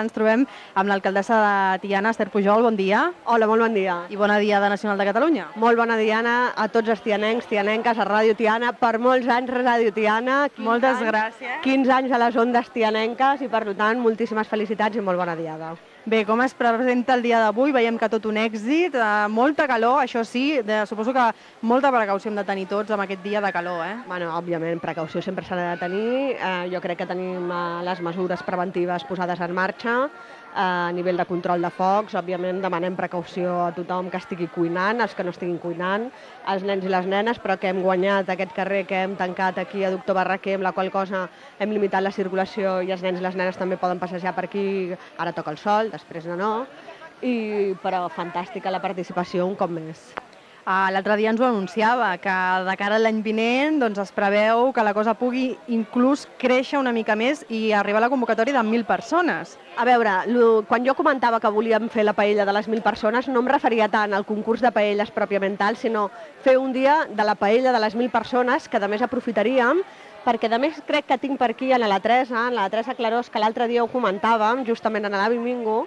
Ens trobem amb l'alcaldessa de Tiana, Esther Pujol. Bon dia. Hola, molt bon dia. I bona Diada Nacional de Catalunya. Molt bona Diana a tots els tianencs, tianenques, a Ràdio Tiana. Per molts anys, Ràdio Tiana. 15 Moltes anys, gràcies. 15 anys a les ondes tianenques i, per tant, moltíssimes felicitats i molt bona Diada. Bé, com es presenta el dia d'avui? Veiem que tot un èxit, eh, molta calor, això sí, de, suposo que molta precaució hem de tenir tots amb aquest dia de calor, eh? Bueno, òbviament, precaució sempre s'ha de tenir. Eh, jo crec que tenim eh, les mesures preventives posades en marxa. Eh, a nivell de control de focs, òbviament demanem precaució a tothom que estigui cuinant, els que no estiguin cuinant, els nens i les nenes, però que hem guanyat aquest carrer que hem tancat aquí a Doctor Barraquer, amb la qual cosa hem limitat la circulació i els nens i les nenes també poden passejar per aquí, ara toca el sol, després no, no. I, però fantàstica la participació un cop més. Uh, L'altre dia ens ho anunciava, que de cara a l'any vinent doncs, es preveu que la cosa pugui inclús créixer una mica més i arribar a la convocatòria de 1.000 persones. A veure, quan jo comentava que volíem fer la paella de les 1.000 persones, no em referia tant al concurs de paelles pròpiament tal, sinó fer un dia de la paella de les 1.000 persones, que a més aprofitaríem, perquè a més crec que tinc per aquí a la Teresa, en la Teresa Clarós, que l'altre dia ho comentàvem, justament en l'Avi Mingo,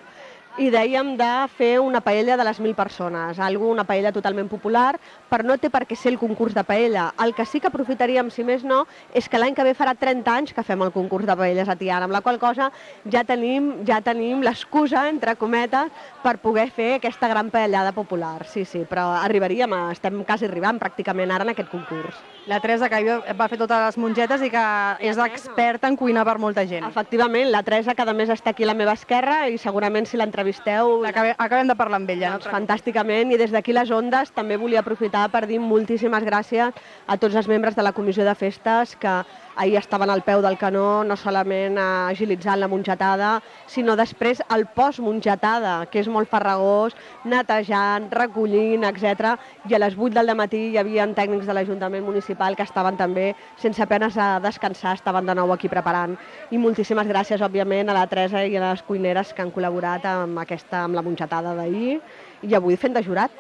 i dèiem de fer una paella de les 1.000 persones, algo, una paella totalment popular, però no té per què ser el concurs de paella. El que sí que aprofitaríem, si més no, és que l'any que ve farà 30 anys que fem el concurs de paelles a Tiana, amb la qual cosa ja tenim, ja tenim l'excusa, entre cometes, per poder fer aquesta gran paellada popular. Sí, sí, però arribaríem, a, estem quasi arribant pràcticament ara en aquest concurs. La Teresa, que va fer totes les mongetes i que és experta en cuinar per molta gent. Efectivament, la Teresa, que a més està aquí a la meva esquerra i segurament si l'entrevisteu... Acabem, acabem de parlar amb ella. Doncs fantàsticament, i des d'aquí les ondes també volia aprofitar per dir moltíssimes gràcies a tots els membres de la Comissió de Festes que ahir estaven al peu del canó, no solament agilitzant la mongetada, sinó després el post-mongetada, que és molt farragós, netejant, recollint, etc. I a les 8 del matí hi havia tècnics de l'Ajuntament Municipal que estaven també, sense apenes a descansar, estaven de nou aquí preparant. I moltíssimes gràcies, òbviament, a la Teresa i a les cuineres que han col·laborat amb, aquesta, amb la mongetada d'ahir i avui fent de jurat.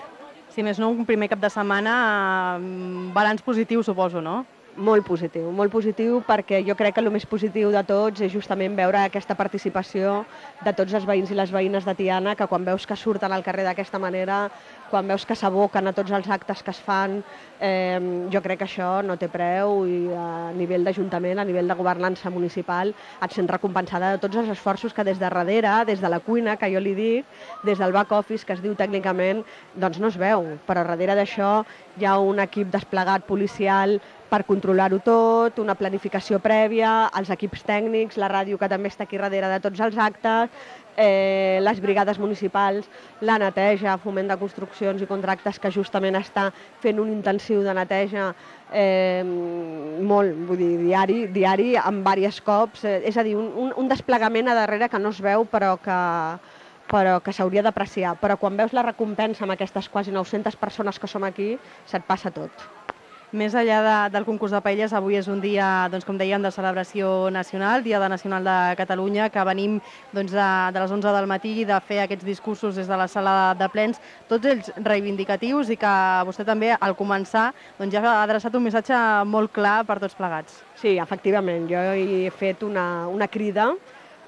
Si més no, un primer cap de setmana, eh, balanç positiu, suposo, no? Molt positiu, molt positiu perquè jo crec que el més positiu de tots és justament veure aquesta participació de tots els veïns i les veïnes de Tiana, que quan veus que surten al carrer d'aquesta manera, quan veus que s'aboquen a tots els actes que es fan, eh, jo crec que això no té preu i a nivell d'Ajuntament, a nivell de governança municipal, et sents recompensada de tots els esforços que des de darrere, des de la cuina, que jo li dic, des del back office, que es diu tècnicament, doncs no es veu, però darrere d'això hi ha un equip desplegat policial per controlar-ho tot, una planificació prèvia, els equips tècnics, la ràdio que també està aquí darrere de tots els actes, eh, les brigades municipals, la neteja, foment de construccions i contractes que justament està fent un intensiu de neteja eh, molt, vull dir, diari, diari amb diversos cops, eh, és a dir, un, un, desplegament a darrere que no es veu però que, però que s'hauria d'apreciar. Però quan veus la recompensa amb aquestes quasi 900 persones que som aquí, se't passa tot. Més enllà de, del concurs de paelles, avui és un dia, doncs, com dèiem, de celebració nacional, Dia de Nacional de Catalunya, que venim doncs, de, de les 11 del matí de fer aquests discursos des de la sala de plens, tots ells reivindicatius i que vostè també, al començar, doncs, ja ha adreçat un missatge molt clar per tots plegats. Sí, efectivament. Jo he fet una, una crida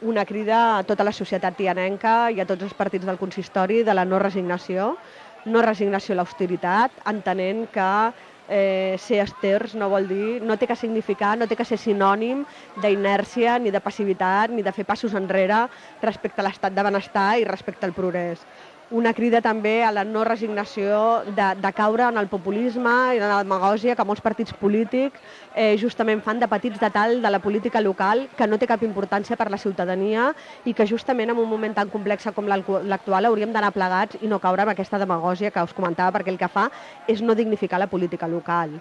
una crida a tota la societat tianenca i a tots els partits del consistori de la no resignació, no resignació a l'austeritat, entenent que eh, ser esters no vol dir, no té que significar, no té que ser sinònim d'inèrcia, ni de passivitat, ni de fer passos enrere respecte a l'estat de benestar i respecte al progrés una crida també a la no resignació de, de caure en el populisme i en la demagògia que molts partits polítics eh, justament fan de petits detall de la política local que no té cap importància per la ciutadania i que justament en un moment tan complex com l'actual hauríem d'anar plegats i no caure en aquesta demagògia que us comentava perquè el que fa és no dignificar la política local.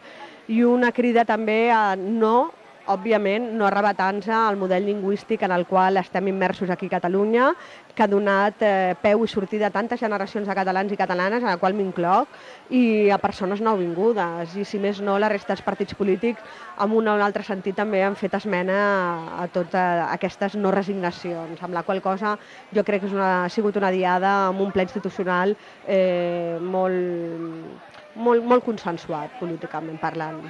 I una crida també a no òbviament, no arrebatant-se al model lingüístic en el qual estem immersos aquí a Catalunya, que ha donat eh, peu i sortida a tantes generacions de catalans i catalanes, en la qual m'incloc, i a persones nouvingudes. I, si més no, la resta dels partits polítics, amb un o un altre sentit, també han fet esmena a, a totes aquestes no resignacions, amb la qual cosa jo crec que és una, ha sigut una diada amb un ple institucional eh, molt, molt, molt consensuat, políticament parlant.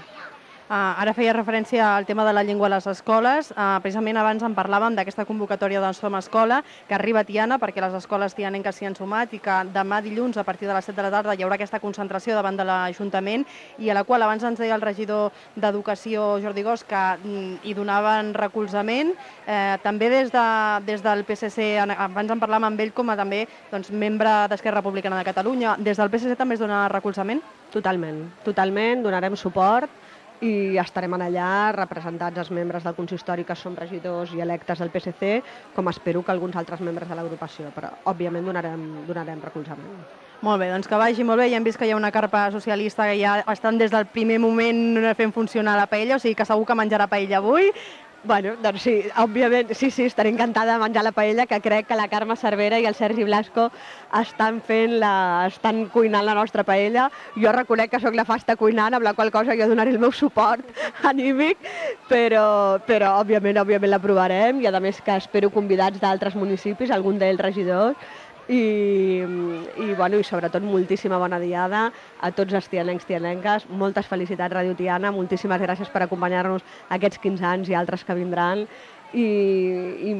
Uh, ara feia referència al tema de la llengua a les escoles. Uh, precisament abans en parlàvem d'aquesta convocatòria d'en Som Escola, que arriba a Tiana perquè les escoles tianenques s'hi han sumat i que demà dilluns, a partir de les 7 de la tarda, hi haurà aquesta concentració davant de l'Ajuntament i a la qual abans ens deia el regidor d'Educació, Jordi Gos, que mm, hi donaven recolzament. Eh, també des, de, des del PSC, abans en parlàvem amb ell com a també doncs, membre d'Esquerra Republicana de Catalunya. Des del PSC també es dona recolzament? Totalment, totalment, donarem suport i estarem allà representats els membres del consistori que som regidors i electes del PSC, com espero que alguns altres membres de l'agrupació, però òbviament donarem, donarem recolzament. Molt bé, doncs que vagi molt bé. Ja hem vist que hi ha una carpa socialista que ja estan des del primer moment fent funcionar la paella, o sigui que segur que menjarà paella avui. Bueno, doncs sí, òbviament, sí, sí, estaré encantada de menjar la paella, que crec que la Carme Cervera i el Sergi Blasco estan fent la, estan cuinant la nostra paella. Jo reconec que sóc la fasta cuinant, amb la qual cosa jo donaré el meu suport anímic, però, però òbviament, òbviament la provarem i a més que espero convidats d'altres municipis, algun d'ells regidors, i, i, bueno, i sobretot moltíssima bona diada a tots els tianencs, tianenques. Moltes felicitats, Radio Tiana, moltíssimes gràcies per acompanyar-nos aquests 15 anys i altres que vindran i, i,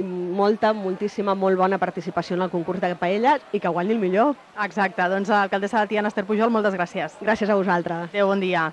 i molta, moltíssima, molt bona participació en el concurs de paelles i que guanyi el millor. Exacte, doncs alcaldessa de Tiana, Esther Pujol, moltes gràcies. Gràcies a vosaltres. Adéu, bon dia.